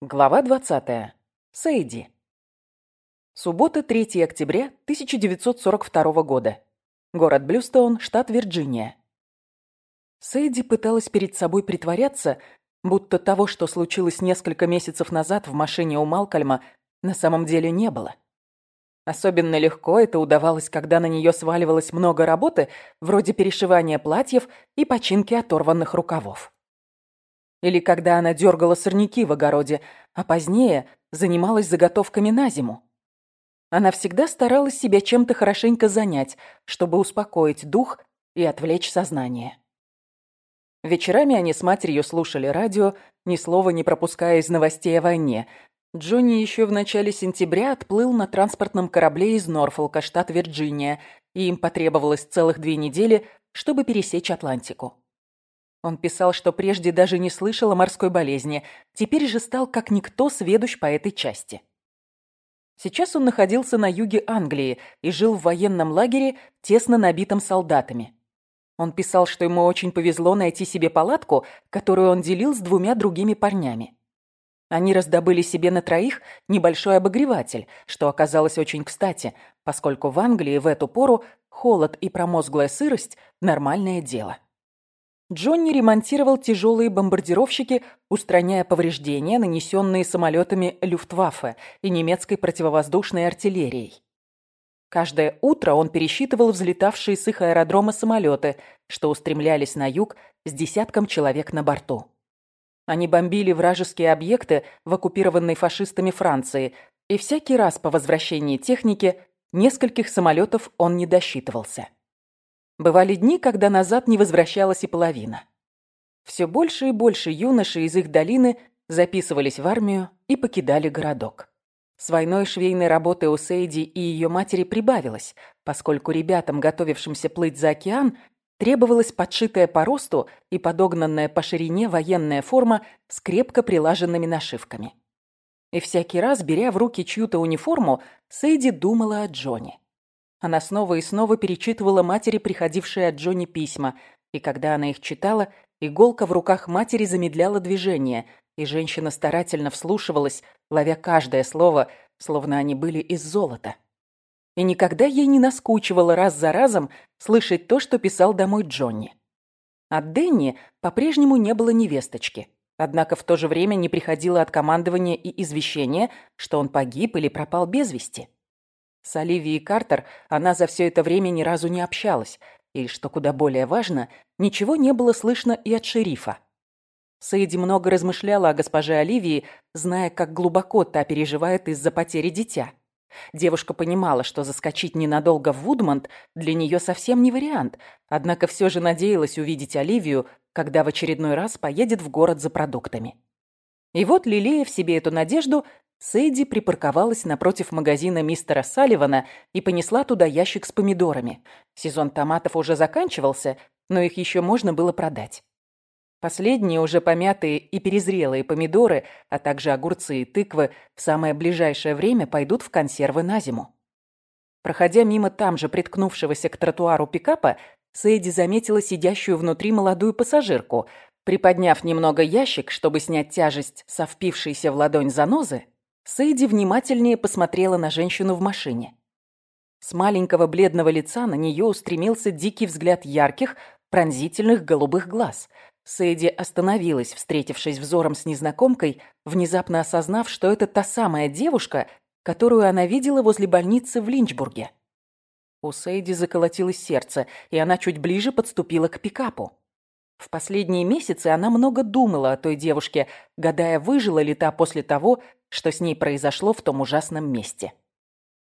Глава 20. Сейди. Суббота, 3 октября 1942 года. Город Блюстоун, штат Вирджиния. Сейди пыталась перед собой притворяться, будто того, что случилось несколько месяцев назад в машине у Малкольма, на самом деле не было. Особенно легко это удавалось, когда на нее сваливалось много работы, вроде перешивания платьев и починки оторванных рукавов. Или когда она дергала сорняки в огороде, а позднее занималась заготовками на зиму. Она всегда старалась себя чем-то хорошенько занять, чтобы успокоить дух и отвлечь сознание. Вечерами они с матерью слушали радио, ни слова не пропуская из новостей о войне. Джонни еще в начале сентября отплыл на транспортном корабле из Норфолка, штат Вирджиния, и им потребовалось целых две недели, чтобы пересечь Атлантику. Он писал, что прежде даже не слышал о морской болезни, теперь же стал как никто сведущ по этой части. Сейчас он находился на юге Англии и жил в военном лагере, тесно набитом солдатами. Он писал, что ему очень повезло найти себе палатку, которую он делил с двумя другими парнями. Они раздобыли себе на троих небольшой обогреватель, что оказалось очень кстати, поскольку в Англии в эту пору холод и промозглая сырость – нормальное дело. Джонни ремонтировал тяжелые бомбардировщики, устраняя повреждения, нанесенные самолетами Люфтваффе и немецкой противовоздушной артиллерией. Каждое утро он пересчитывал взлетавшие с их аэродрома самолеты, что устремлялись на юг с десятком человек на борту. Они бомбили вражеские объекты в оккупированной фашистами Франции, и всякий раз по возвращении техники нескольких самолетов он не досчитывался. Бывали дни, когда назад не возвращалась и половина. Все больше и больше юношей из их долины записывались в армию и покидали городок. С войной швейной работы у Сейди и ее матери прибавилось, поскольку ребятам, готовившимся плыть за океан, требовалась подшитая по росту и подогнанная по ширине военная форма с крепко прилаженными нашивками. И всякий раз, беря в руки чью-то униформу, Сейди думала о Джоне. Она снова и снова перечитывала матери приходившие от Джонни письма, и когда она их читала, иголка в руках матери замедляла движение, и женщина старательно вслушивалась, ловя каждое слово, словно они были из золота. И никогда ей не наскучивало раз за разом слышать то, что писал домой Джонни. От Дэнни по-прежнему не было невесточки. Однако в то же время не приходило от командования и извещения, что он погиб или пропал без вести. С Оливией Картер она за все это время ни разу не общалась, и, что куда более важно, ничего не было слышно и от шерифа. Сейди много размышляла о госпоже Оливии, зная, как глубоко та переживает из-за потери дитя. Девушка понимала, что заскочить ненадолго в Вудмонт для нее совсем не вариант, однако все же надеялась увидеть Оливию, когда в очередной раз поедет в город за продуктами. И вот, лелея в себе эту надежду, Сэйди припарковалась напротив магазина мистера Салливана и понесла туда ящик с помидорами. Сезон томатов уже заканчивался, но их еще можно было продать. Последние уже помятые и перезрелые помидоры, а также огурцы и тыквы в самое ближайшее время пойдут в консервы на зиму. Проходя мимо там же приткнувшегося к тротуару пикапа, Сэйди заметила сидящую внутри молодую пассажирку. Приподняв немного ящик, чтобы снять тяжесть со впившейся в ладонь занозы, Сейди внимательнее посмотрела на женщину в машине. С маленького бледного лица на нее устремился дикий взгляд ярких, пронзительных голубых глаз. Сейди остановилась, встретившись взором с незнакомкой, внезапно осознав, что это та самая девушка, которую она видела возле больницы в Линчбурге. У Сейди заколотилось сердце, и она чуть ближе подступила к пикапу. В последние месяцы она много думала о той девушке, гадая, выжила ли та после того, что с ней произошло в том ужасном месте.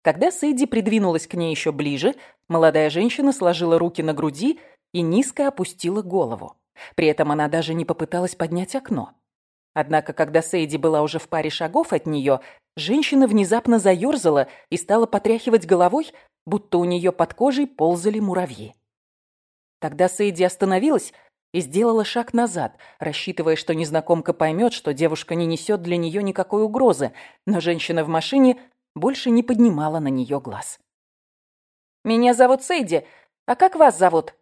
Когда Сэдди придвинулась к ней еще ближе, молодая женщина сложила руки на груди и низко опустила голову. При этом она даже не попыталась поднять окно. Однако, когда Сейди была уже в паре шагов от нее, женщина внезапно заерзала и стала потряхивать головой, будто у нее под кожей ползали муравьи. Тогда Сейди остановилась, и сделала шаг назад, рассчитывая, что незнакомка поймет, что девушка не несет для нее никакой угрозы, но женщина в машине больше не поднимала на нее глаз. «Меня зовут Сейди, а как вас зовут?»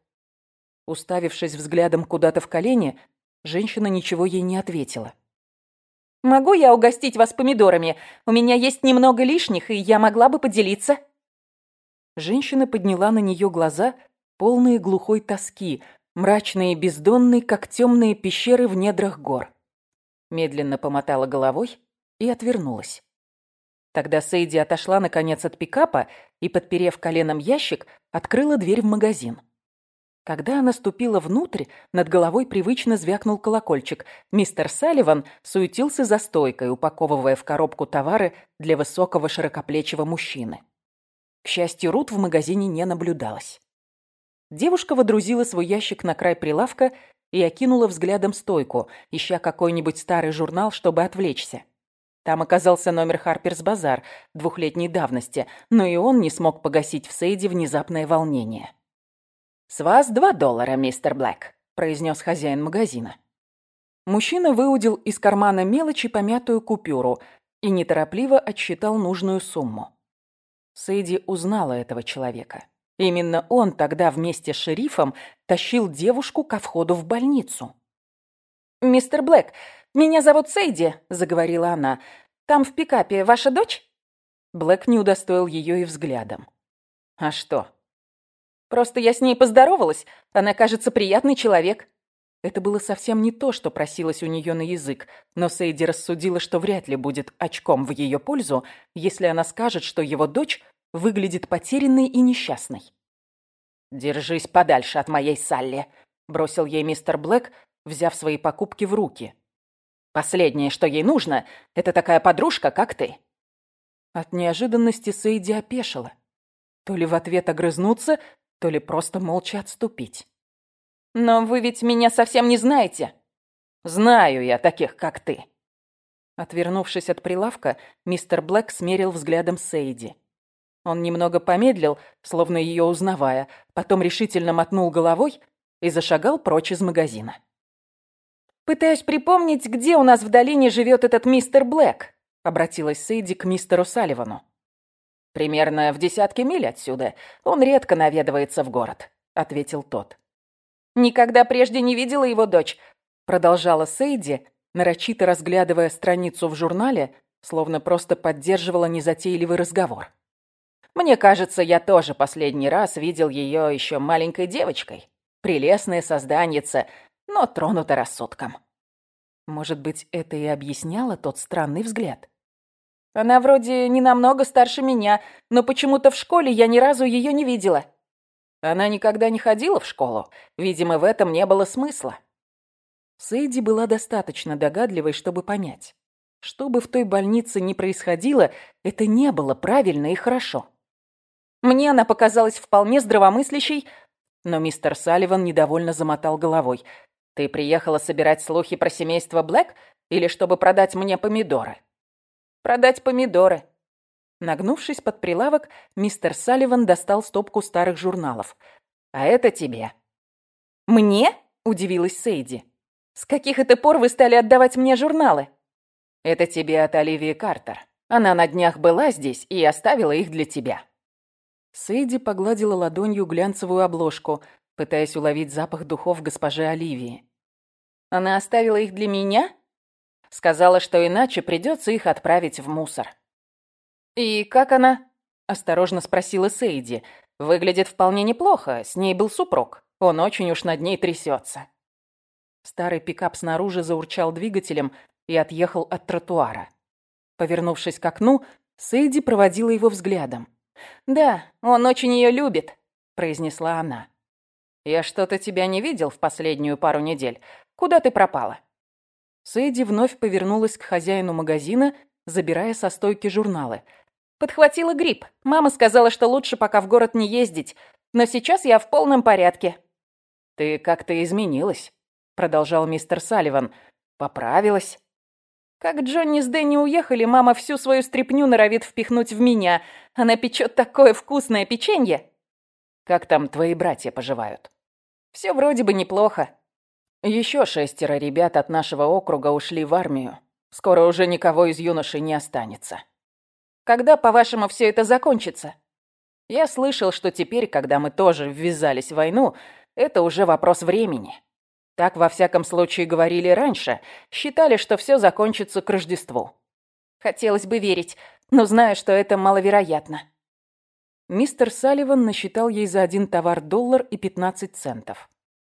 Уставившись взглядом куда-то в колени, женщина ничего ей не ответила. «Могу я угостить вас помидорами? У меня есть немного лишних, и я могла бы поделиться». Женщина подняла на нее глаза, полные глухой тоски, мрачные и бездонные, как темные пещеры в недрах гор. Медленно помотала головой и отвернулась. Тогда Сейди отошла наконец от пикапа и, подперев коленом ящик, открыла дверь в магазин. Когда она ступила внутрь, над головой привычно звякнул колокольчик. Мистер Салливан суетился за стойкой, упаковывая в коробку товары для высокого широкоплечего мужчины. К счастью, Рут в магазине не наблюдалось. Девушка водрузила свой ящик на край прилавка и окинула взглядом стойку, ища какой-нибудь старый журнал, чтобы отвлечься. Там оказался номер Харперс Базар двухлетней давности, но и он не смог погасить в Сейде внезапное волнение. «С вас два доллара, мистер Блэк», — произнес хозяин магазина. Мужчина выудил из кармана мелочи помятую купюру и неторопливо отсчитал нужную сумму. Сэйди узнала этого человека. Именно он тогда вместе с шерифом тащил девушку ко входу в больницу. «Мистер Блэк, меня зовут Сейди», — заговорила она. «Там в пикапе ваша дочь?» Блэк не удостоил ее и взглядом. «А что?» «Просто я с ней поздоровалась. Она, кажется, приятный человек». Это было совсем не то, что просилось у нее на язык, но Сейди рассудила, что вряд ли будет очком в ее пользу, если она скажет, что его дочь выглядит потерянной и несчастной. «Держись подальше от моей Салли», — бросил ей мистер Блэк, взяв свои покупки в руки. «Последнее, что ей нужно, это такая подружка, как ты». От неожиданности Сейди опешила. То ли в ответ огрызнуться, то ли просто молча отступить. «Но вы ведь меня совсем не знаете». «Знаю я таких, как ты». Отвернувшись от прилавка, мистер Блэк смерил взглядом Сейди. Он немного помедлил, словно ее узнавая, потом решительно мотнул головой и зашагал прочь из магазина. «Пытаюсь припомнить, где у нас в долине живет этот мистер Блэк», обратилась Сейди к мистеру Салливану. «Примерно в десятке миль отсюда. Он редко наведывается в город», — ответил тот. «Никогда прежде не видела его дочь», — продолжала Сейди, нарочито разглядывая страницу в журнале, словно просто поддерживала незатейливый разговор. Мне кажется, я тоже последний раз видел ее еще маленькой девочкой. Прелестная созданница, но тронута рассудком. Может быть, это и объясняло тот странный взгляд? Она вроде не намного старше меня, но почему-то в школе я ни разу ее не видела. Она никогда не ходила в школу. Видимо, в этом не было смысла. Сейди была достаточно догадливой, чтобы понять. Что бы в той больнице ни происходило, это не было правильно и хорошо. Мне она показалась вполне здравомыслящей, но мистер Салливан недовольно замотал головой. «Ты приехала собирать слухи про семейство Блэк или чтобы продать мне помидоры?» «Продать помидоры». Нагнувшись под прилавок, мистер Салливан достал стопку старых журналов. «А это тебе». «Мне?» – удивилась Сейди. «С каких это пор вы стали отдавать мне журналы?» «Это тебе от Оливии Картер. Она на днях была здесь и оставила их для тебя». Сейди погладила ладонью глянцевую обложку, пытаясь уловить запах духов госпожи Оливии. «Она оставила их для меня?» Сказала, что иначе придется их отправить в мусор. «И как она?» – осторожно спросила Сейди. «Выглядит вполне неплохо, с ней был супруг. Он очень уж над ней трясется». Старый пикап снаружи заурчал двигателем и отъехал от тротуара. Повернувшись к окну, Сейди проводила его взглядом. «Да, он очень ее любит», — произнесла она. «Я что-то тебя не видел в последнюю пару недель. Куда ты пропала?» Сэдди вновь повернулась к хозяину магазина, забирая со стойки журналы. «Подхватила грипп. Мама сказала, что лучше пока в город не ездить. Но сейчас я в полном порядке». «Ты как-то изменилась», — продолжал мистер Салливан. «Поправилась». Как Джонни с Дэнни уехали, мама всю свою стряпню норовит впихнуть в меня. Она печет такое вкусное печенье. Как там твои братья поживают? Все вроде бы неплохо. Еще шестеро ребят от нашего округа ушли в армию. Скоро уже никого из юношей не останется. Когда, по-вашему, все это закончится? Я слышал, что теперь, когда мы тоже ввязались в войну, это уже вопрос времени. Так, во всяком случае, говорили раньше. Считали, что все закончится к Рождеству. Хотелось бы верить, но знаю, что это маловероятно. Мистер Салливан насчитал ей за один товар доллар и 15 центов.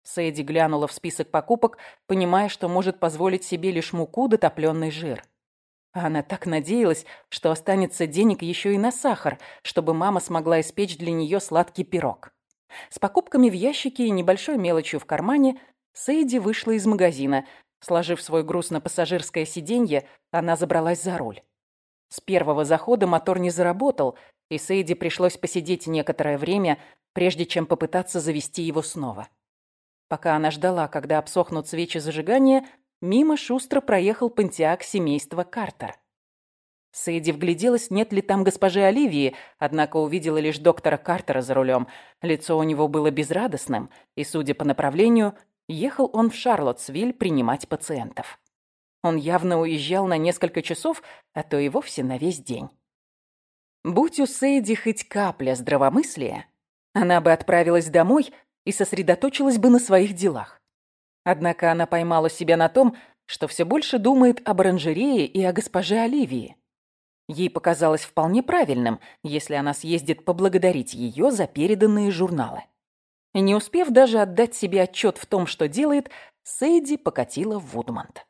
Сэйди глянула в список покупок, понимая, что может позволить себе лишь муку да топленый жир. А она так надеялась, что останется денег еще и на сахар, чтобы мама смогла испечь для нее сладкий пирог. С покупками в ящике и небольшой мелочью в кармане Сейди вышла из магазина. Сложив свой груз на пассажирское сиденье, она забралась за руль. С первого захода мотор не заработал, и Сейди пришлось посидеть некоторое время, прежде чем попытаться завести его снова. Пока она ждала, когда обсохнут свечи зажигания, мимо шустро проехал пантеак семейства Картер. Сэйди вгляделась, нет ли там госпожи Оливии, однако увидела лишь доктора Картера за рулем. Лицо у него было безрадостным, и, судя по направлению, ехал он в Шарлоттсвиль принимать пациентов. Он явно уезжал на несколько часов, а то и вовсе на весь день. Будь у Сейди хоть капля здравомыслия, она бы отправилась домой и сосредоточилась бы на своих делах. Однако она поймала себя на том, что все больше думает об оранжерее и о госпоже Оливии. Ей показалось вполне правильным, если она съездит поблагодарить ее за переданные журналы. Не успев даже отдать себе отчет в том, что делает, Сейди покатила в Вудмонт.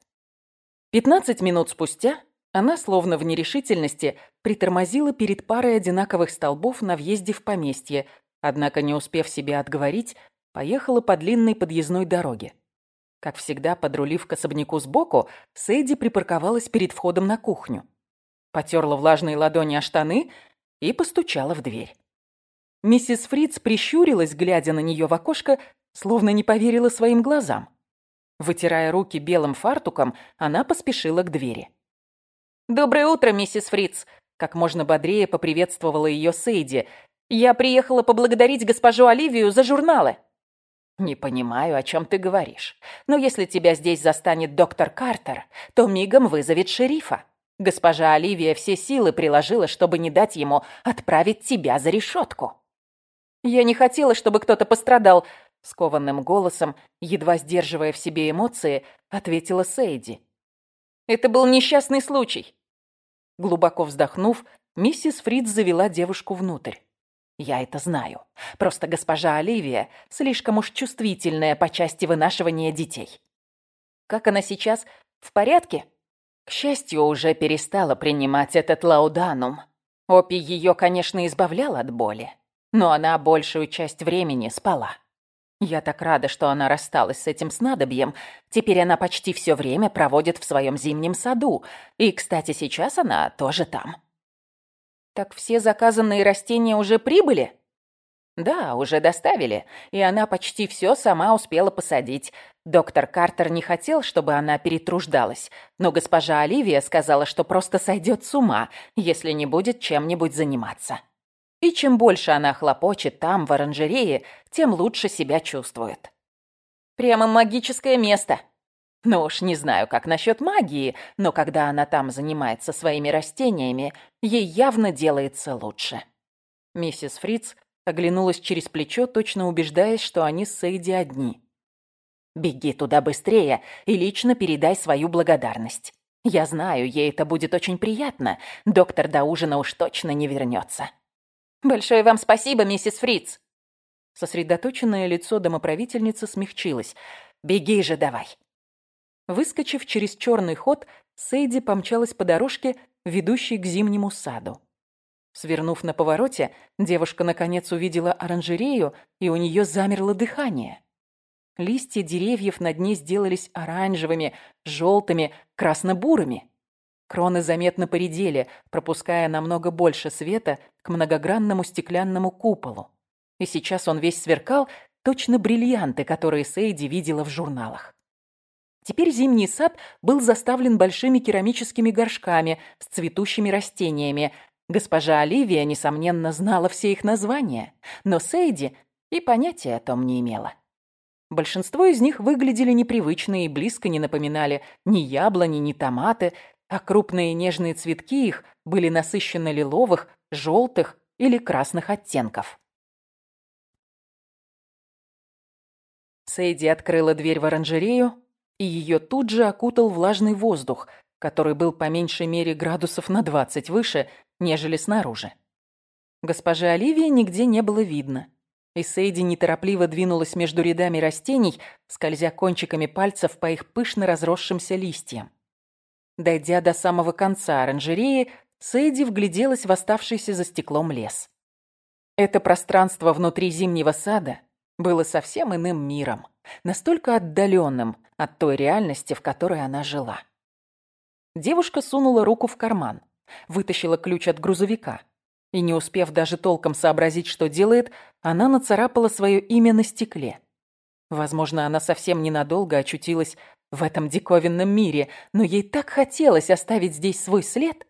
Пятнадцать минут спустя она, словно в нерешительности, притормозила перед парой одинаковых столбов на въезде в поместье, однако, не успев себя отговорить, поехала по длинной подъездной дороге. Как всегда, подрулив к особняку сбоку, Сэйди припарковалась перед входом на кухню. Потерла влажные ладони о штаны и постучала в дверь. Миссис Фриц прищурилась, глядя на нее в окошко, словно не поверила своим глазам. Вытирая руки белым фартуком, она поспешила к двери. «Доброе утро, миссис Фриц!» Как можно бодрее поприветствовала ее Сейди. «Я приехала поблагодарить госпожу Оливию за журналы». «Не понимаю, о чем ты говоришь. Но если тебя здесь застанет доктор Картер, то мигом вызовет шерифа. Госпожа Оливия все силы приложила, чтобы не дать ему отправить тебя за решетку». «Я не хотела, чтобы кто-то пострадал», — скованным голосом, едва сдерживая в себе эмоции, ответила Сейди. «Это был несчастный случай». Глубоко вздохнув, миссис Фриц завела девушку внутрь. «Я это знаю. Просто госпожа Оливия слишком уж чувствительная по части вынашивания детей». «Как она сейчас? В порядке?» К счастью, уже перестала принимать этот лауданум. Опи ее, конечно, избавлял от боли, но она большую часть времени спала. Я так рада, что она рассталась с этим снадобьем. Теперь она почти все время проводит в своем зимнем саду. И, кстати, сейчас она тоже там. Так все заказанные растения уже прибыли? Да, уже доставили, и она почти все сама успела посадить. Доктор Картер не хотел, чтобы она перетруждалась, но госпожа Оливия сказала, что просто сойдет с ума, если не будет чем-нибудь заниматься. И чем больше она хлопочет там, в оранжерее, тем лучше себя чувствует. Прямо магическое место. Ну уж не знаю, как насчет магии, но когда она там занимается своими растениями, ей явно делается лучше. Миссис Фриц оглянулась через плечо, точно убеждаясь, что они с Сейди одни. «Беги туда быстрее и лично передай свою благодарность. Я знаю, ей это будет очень приятно. Доктор до ужина уж точно не вернется». «Большое вам спасибо, миссис Фриц!» Сосредоточенное лицо домоправительницы смягчилось. «Беги же давай!» Выскочив через черный ход, Сейди помчалась по дорожке, ведущей к зимнему саду. Свернув на повороте, девушка наконец увидела оранжерею, и у нее замерло дыхание. Листья деревьев над ней сделались оранжевыми, желтыми, красно-бурыми. Кроны заметно поредели, пропуская намного больше света к многогранному стеклянному куполу. И сейчас он весь сверкал, точно бриллианты, которые Сейди видела в журналах. Теперь зимний сад был заставлен большими керамическими горшками с цветущими растениями. Госпожа Оливия, несомненно, знала все их названия, но Сейди и понятия о том не имела. Большинство из них выглядели непривычно и близко не напоминали ни яблони, ни томаты, а крупные нежные цветки их были насыщенно лиловых, желтых или красных оттенков. Сейди открыла дверь в оранжерею, и ее тут же окутал влажный воздух, который был по меньшей мере градусов на 20 выше, нежели снаружи. Госпожи Оливии нигде не было видно, и Сейди неторопливо двинулась между рядами растений, скользя кончиками пальцев по их пышно разросшимся листьям. Дойдя до самого конца оранжереи, Сейди вгляделась в оставшийся за стеклом лес. Это пространство внутри зимнего сада было совсем иным миром, настолько отдаленным от той реальности, в которой она жила. Девушка сунула руку в карман, вытащила ключ от грузовика. И не успев даже толком сообразить, что делает, она нацарапала свое имя на стекле. Возможно, она совсем ненадолго очутилась в этом диковинном мире, но ей так хотелось оставить здесь свой след.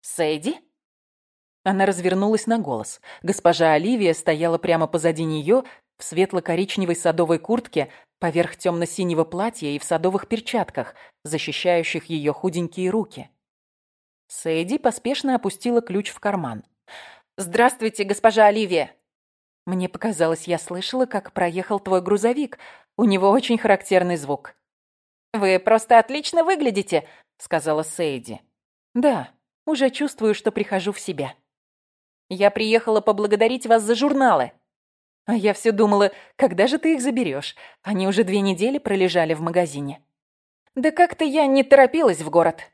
«Сэйди?» Она развернулась на голос. Госпожа Оливия стояла прямо позади нее в светло-коричневой садовой куртке, поверх темно-синего платья и в садовых перчатках, защищающих ее худенькие руки. Сэйди поспешно опустила ключ в карман. «Здравствуйте, госпожа Оливия!» «Мне показалось, я слышала, как проехал твой грузовик. У него очень характерный звук». «Вы просто отлично выглядите», — сказала Сейди. «Да, уже чувствую, что прихожу в себя». «Я приехала поблагодарить вас за журналы». «А я все думала, когда же ты их заберешь? Они уже две недели пролежали в магазине». «Да как-то я не торопилась в город».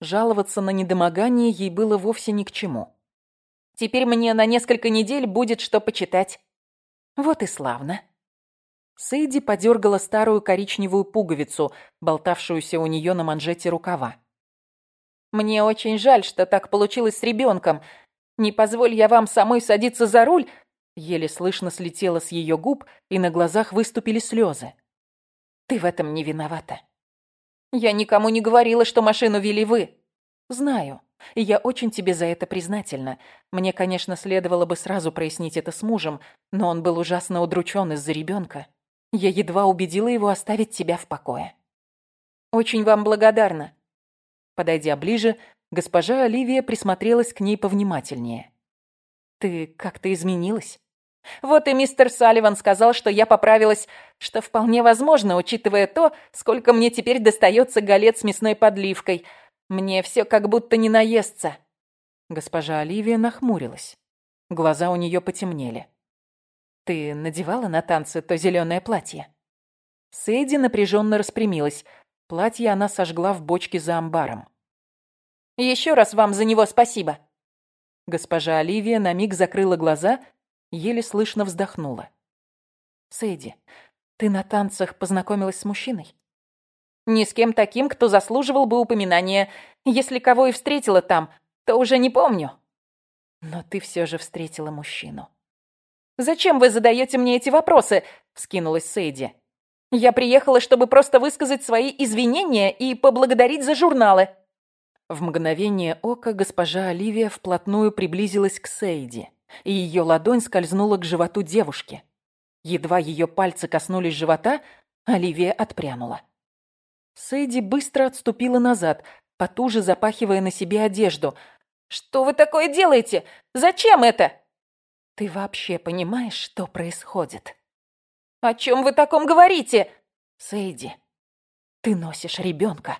Жаловаться на недомогание ей было вовсе ни к чему. «Теперь мне на несколько недель будет что почитать». «Вот и славно», Сэйди подергала старую коричневую пуговицу, болтавшуюся у нее на манжете рукава. «Мне очень жаль, что так получилось с ребенком. Не позволь я вам самой садиться за руль!» Еле слышно слетело с ее губ, и на глазах выступили слезы. «Ты в этом не виновата». «Я никому не говорила, что машину вели вы». «Знаю, и я очень тебе за это признательна. Мне, конечно, следовало бы сразу прояснить это с мужем, но он был ужасно удручен из-за ребенка. Я едва убедила его оставить тебя в покое. Очень вам благодарна. Подойдя ближе, госпожа Оливия присмотрелась к ней повнимательнее. Ты как-то изменилась. Вот и мистер Салливан сказал, что я поправилась, что вполне возможно, учитывая то, сколько мне теперь достается галет с мясной подливкой. Мне все как будто не наестся. Госпожа Оливия нахмурилась. Глаза у нее потемнели. Ты надевала на танцы то зеленое платье? Сэйди напряженно распрямилась. Платье она сожгла в бочке за амбаром. Еще раз вам за него спасибо. Госпожа Оливия на миг закрыла глаза, еле слышно вздохнула. Сэйди, ты на танцах познакомилась с мужчиной? Ни с кем таким, кто заслуживал бы упоминания. Если кого и встретила там, то уже не помню. Но ты все же встретила мужчину. «Зачем вы задаете мне эти вопросы?» — вскинулась Сейди. «Я приехала, чтобы просто высказать свои извинения и поблагодарить за журналы». В мгновение ока госпожа Оливия вплотную приблизилась к Сейди, и ее ладонь скользнула к животу девушки. Едва ее пальцы коснулись живота, Оливия отпрянула. Сейди быстро отступила назад, потуже запахивая на себе одежду. «Что вы такое делаете? Зачем это?» Ты вообще понимаешь, что происходит? О чем вы таком говорите? Сейди, ты носишь ребенка.